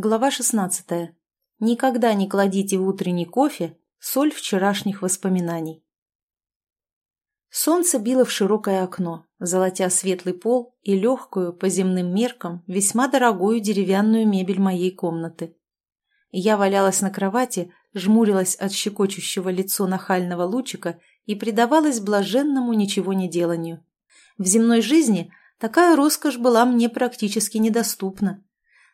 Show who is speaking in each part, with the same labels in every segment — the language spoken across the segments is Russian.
Speaker 1: Глава 16. Никогда не кладите в утренний кофе соль вчерашних воспоминаний. Солнце било в широкое окно, золотя светлый пол и легкую, по земным меркам, весьма дорогую деревянную мебель моей комнаты. Я валялась на кровати, жмурилась от щекочущего лицо нахального лучика и предавалась блаженному ничего не деланию. В земной жизни такая роскошь была мне практически недоступна.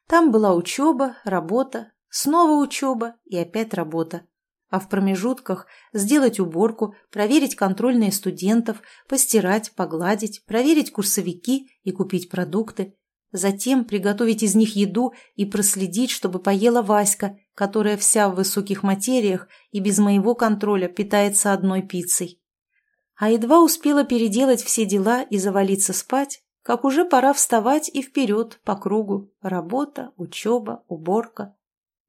Speaker 1: Там была учеба, работа, снова учеба и опять работа. А в промежутках сделать уборку, проверить контрольные студентов, постирать, погладить, проверить курсовики и купить продукты. Затем приготовить из них еду и проследить, чтобы поела Васька, которая вся в высоких материях и без моего контроля питается одной пиццей. А едва успела переделать все дела и завалиться спать, как уже пора вставать и вперед по кругу. Работа, учеба, уборка.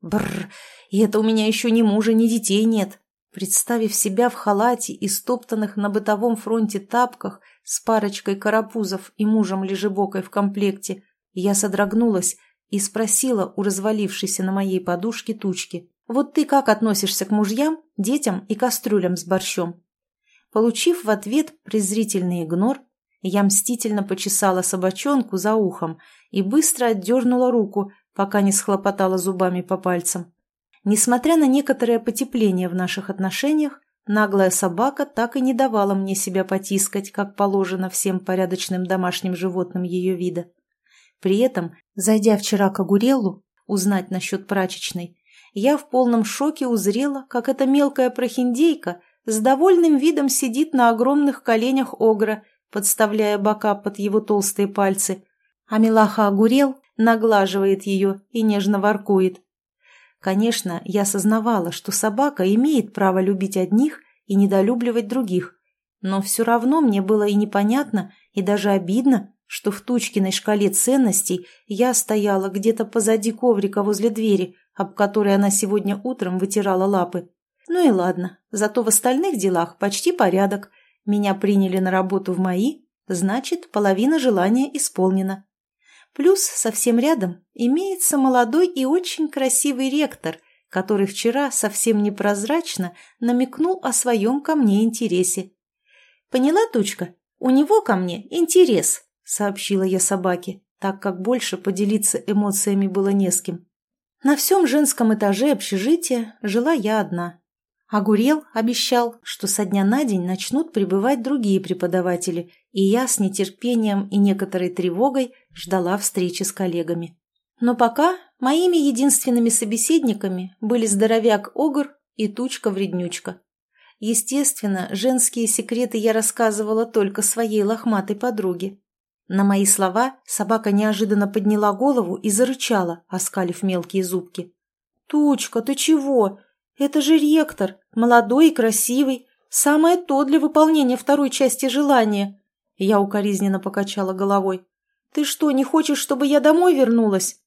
Speaker 1: Бррр, и это у меня еще ни мужа, ни детей нет. Представив себя в халате и стоптанных на бытовом фронте тапках с парочкой карапузов и мужем лежебокой в комплекте, я содрогнулась и спросила у развалившейся на моей подушке тучки. «Вот ты как относишься к мужьям, детям и кастрюлям с борщом?» Получив в ответ презрительный игнор, я мстительно почесала собачонку за ухом и быстро отдернула руку, пока не схлопотала зубами по пальцам. Несмотря на некоторое потепление в наших отношениях, наглая собака так и не давала мне себя потискать, как положено всем порядочным домашним животным ее вида. При этом, зайдя вчера к Агуреллу, узнать насчет прачечной, я в полном шоке узрела, как эта мелкая прохиндейка с довольным видом сидит на огромных коленях Огра подставляя бока под его толстые пальцы, а Милаха огурел, наглаживает ее и нежно воркует. Конечно, я осознавала, что собака имеет право любить одних и недолюбливать других, но все равно мне было и непонятно, и даже обидно, что в Тучкиной шкале ценностей я стояла где-то позади коврика возле двери, об которой она сегодня утром вытирала лапы. Ну и ладно, зато в остальных делах почти порядок, меня приняли на работу в МАИ, значит, половина желания исполнена. Плюс совсем рядом имеется молодой и очень красивый ректор, который вчера совсем непрозрачно намекнул о своем ко мне интересе. «Поняла, Тучка? У него ко мне интерес», — сообщила я собаке, так как больше поделиться эмоциями было не с кем. На всем женском этаже общежития жила я одна. Огурел обещал, что со дня на день начнут прибывать другие преподаватели, и я с нетерпением и некоторой тревогой ждала встречи с коллегами. Но пока моими единственными собеседниками были здоровяк Огр и тучка-вреднючка. Естественно, женские секреты я рассказывала только своей лохматой подруге. На мои слова собака неожиданно подняла голову и зарычала, оскалив мелкие зубки. «Тучка, ты чего? «Это же ректор, молодой и красивый, самое то для выполнения второй части желания». Я укоризненно покачала головой. «Ты что, не хочешь, чтобы я домой вернулась?»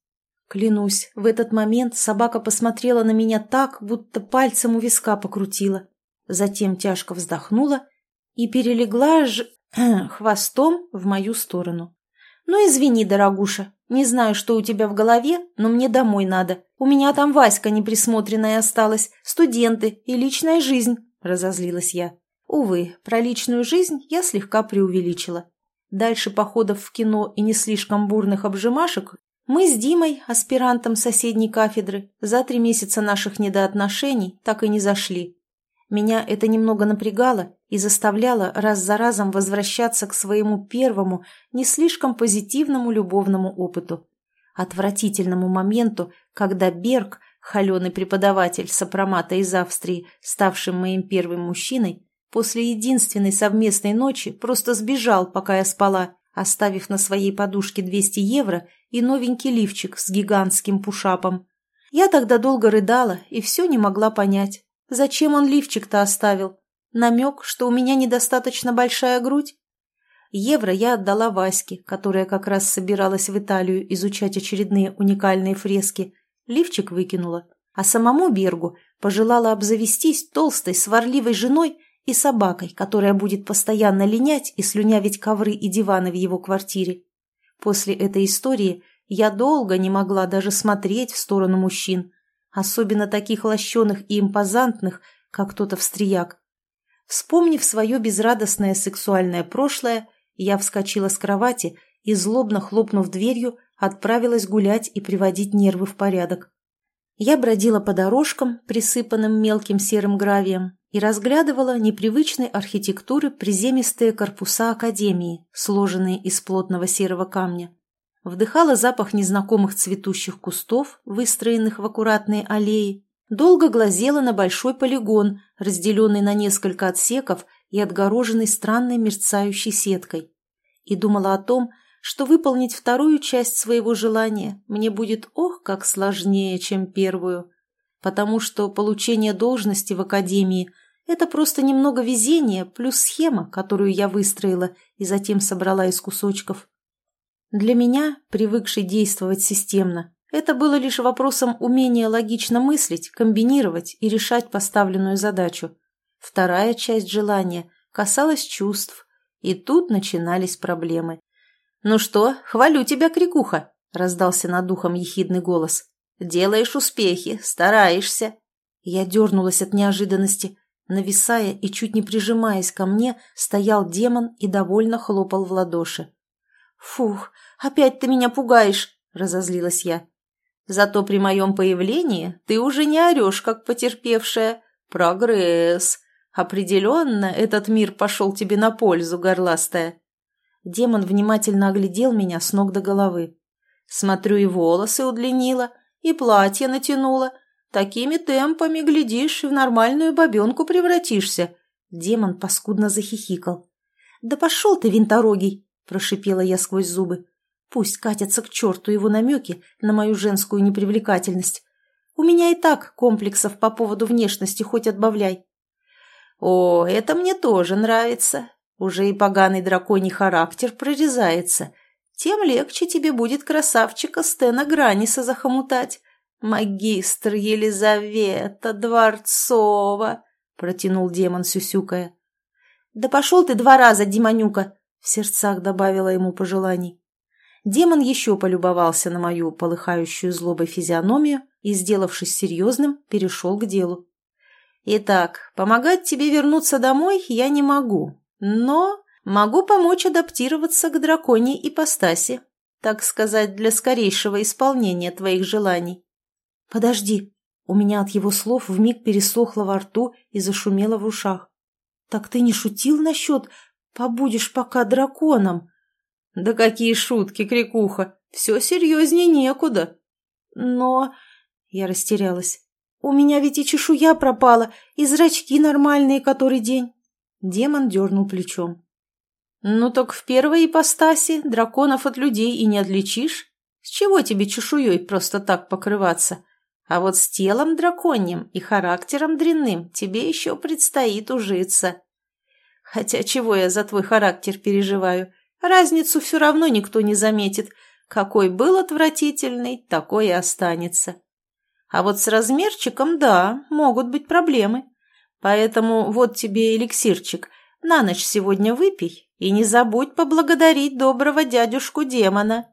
Speaker 1: Клянусь, в этот момент собака посмотрела на меня так, будто пальцем у виска покрутила. Затем тяжко вздохнула и перелегла ж... хвостом в мою сторону. «Ну, извини, дорогуша, не знаю, что у тебя в голове, но мне домой надо. У меня там Васька неприсмотренная осталась, студенты и личная жизнь», — разозлилась я. Увы, про личную жизнь я слегка преувеличила. Дальше походов в кино и не слишком бурных обжимашек мы с Димой, аспирантом соседней кафедры, за три месяца наших недоотношений так и не зашли. Меня это немного напрягало и заставляло раз за разом возвращаться к своему первому, не слишком позитивному любовному опыту. Отвратительному моменту, когда Берг, холеный преподаватель сопромата из Австрии, ставший моим первым мужчиной, после единственной совместной ночи просто сбежал, пока я спала, оставив на своей подушке 200 евро и новенький лифчик с гигантским пушапом. Я тогда долго рыдала и все не могла понять, Зачем он лифчик-то оставил? Намек, что у меня недостаточно большая грудь? Евро я отдала Ваське, которая как раз собиралась в Италию изучать очередные уникальные фрески. Лифчик выкинула. А самому Бергу пожелала обзавестись толстой, сварливой женой и собакой, которая будет постоянно линять и слюнявить ковры и диваны в его квартире. После этой истории Я долго не могла даже смотреть в сторону мужчин, особенно таких лощеных и импозантных, как тот австрияк. Вспомнив свое безрадостное сексуальное прошлое, я вскочила с кровати и, злобно хлопнув дверью, отправилась гулять и приводить нервы в порядок. Я бродила по дорожкам, присыпанным мелким серым гравием, и разглядывала непривычной архитектуры приземистые корпуса академии, сложенные из плотного серого камня. Вдыхала запах незнакомых цветущих кустов, выстроенных в аккуратные аллеи, долго глазела на большой полигон, разделенный на несколько отсеков и отгороженный странной мерцающей сеткой, и думала о том, что выполнить вторую часть своего желания мне будет ох, как сложнее, чем первую, потому что получение должности в академии – это просто немного везения плюс схема, которую я выстроила и затем собрала из кусочков. Для меня, привыкшей действовать системно, это было лишь вопросом умения логично мыслить, комбинировать и решать поставленную задачу. Вторая часть желания касалась чувств, и тут начинались проблемы. «Ну что, хвалю тебя, крикуха!» — раздался над духом ехидный голос. «Делаешь успехи, стараешься!» Я дернулась от неожиданности. Нависая и чуть не прижимаясь ко мне, стоял демон и довольно хлопал в ладоши. «Фух, опять ты меня пугаешь!» — разозлилась я. «Зато при моем появлении ты уже не орешь, как потерпевшая. Прогресс! Определенно этот мир пошел тебе на пользу, горластая!» Демон внимательно оглядел меня с ног до головы. Смотрю, и волосы удлинила, и платье натянула. Такими темпами, глядишь, в нормальную бабенку превратишься. Демон паскудно захихикал. «Да пошел ты, винторогий!» – прошипела я сквозь зубы. «Пусть катятся к черту его намеки на мою женскую непривлекательность. У меня и так комплексов по поводу внешности хоть отбавляй». «О, это мне тоже нравится. Уже и поганый драконий характер прорезается. Тем легче тебе будет красавчика Стена Граниса захомутать. Магистр Елизавета Дворцова, протянул демон сюсюкая. Да пошел ты два раза, демонюка, в сердцах добавила ему пожеланий. Демон еще полюбовался на мою полыхающую злобой физиономию и, сделавшись серьезным, перешел к делу. «Итак, помогать тебе вернуться домой я не могу, но могу помочь адаптироваться к драконьей ипостаси, так сказать, для скорейшего исполнения твоих желаний. Подожди. У меня от его слов вмиг пересохло во рту и зашумело в ушах. Так ты не шутил насчет «побудешь пока драконом»? Да какие шутки, крикуха! Все серьезнее некуда. Но... Я растерялась. У меня ведь и чешуя пропала, и зрачки нормальные который день. Демон дернул плечом. «Ну так в первой ипостаси драконов от людей и не отличишь. С чего тебе чешуей просто так покрываться? А вот с телом драконьим и характером дрянным тебе еще предстоит ужиться. Хотя чего я за твой характер переживаю? Разницу все равно никто не заметит. Какой был отвратительный, такой и останется. А вот с размерчиком, да, могут быть проблемы. Поэтому вот тебе эликсирчик. На ночь сегодня выпей и не забудь поблагодарить доброго дядюшку-демона».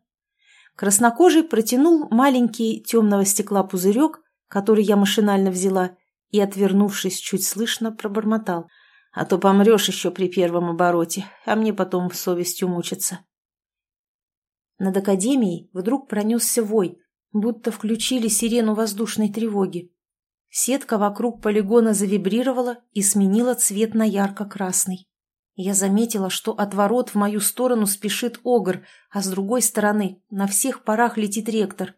Speaker 1: Краснокожий протянул маленький темного стекла пузырек, который я машинально взяла, и, отвернувшись, чуть слышно пробормотал. «А то помрешь еще при первом обороте, а мне потом совестью мучиться». Над академией вдруг пронесся вой, будто включили сирену воздушной тревоги. Сетка вокруг полигона завибрировала и сменила цвет на ярко-красный. Я заметила, что от ворот в мою сторону спешит огр, а с другой стороны на всех парах летит ректор.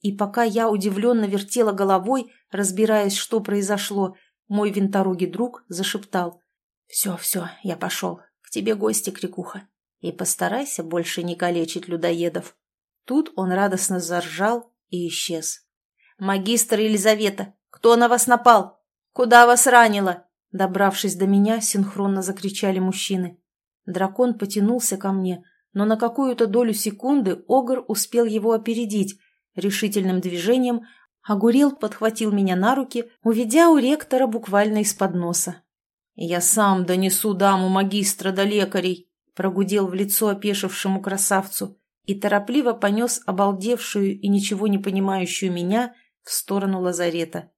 Speaker 1: И пока я удивленно вертела головой, разбираясь, что произошло, мой винторогий друг зашептал. «Все, все, я пошел. К тебе гости, крикуха. И постарайся больше не калечить людоедов». Тут он радостно заржал и исчез. «Магистр Елизавета, «Кто на вас напал? Куда вас ранило?» Добравшись до меня, синхронно закричали мужчины. Дракон потянулся ко мне, но на какую-то долю секунды Огр успел его опередить. Решительным движением Агурел подхватил меня на руки, уведя у ректора буквально из-под носа. «Я сам донесу даму магистра до лекарей», — прогудел в лицо опешившему красавцу и торопливо понес обалдевшую и ничего не понимающую меня в сторону лазарета.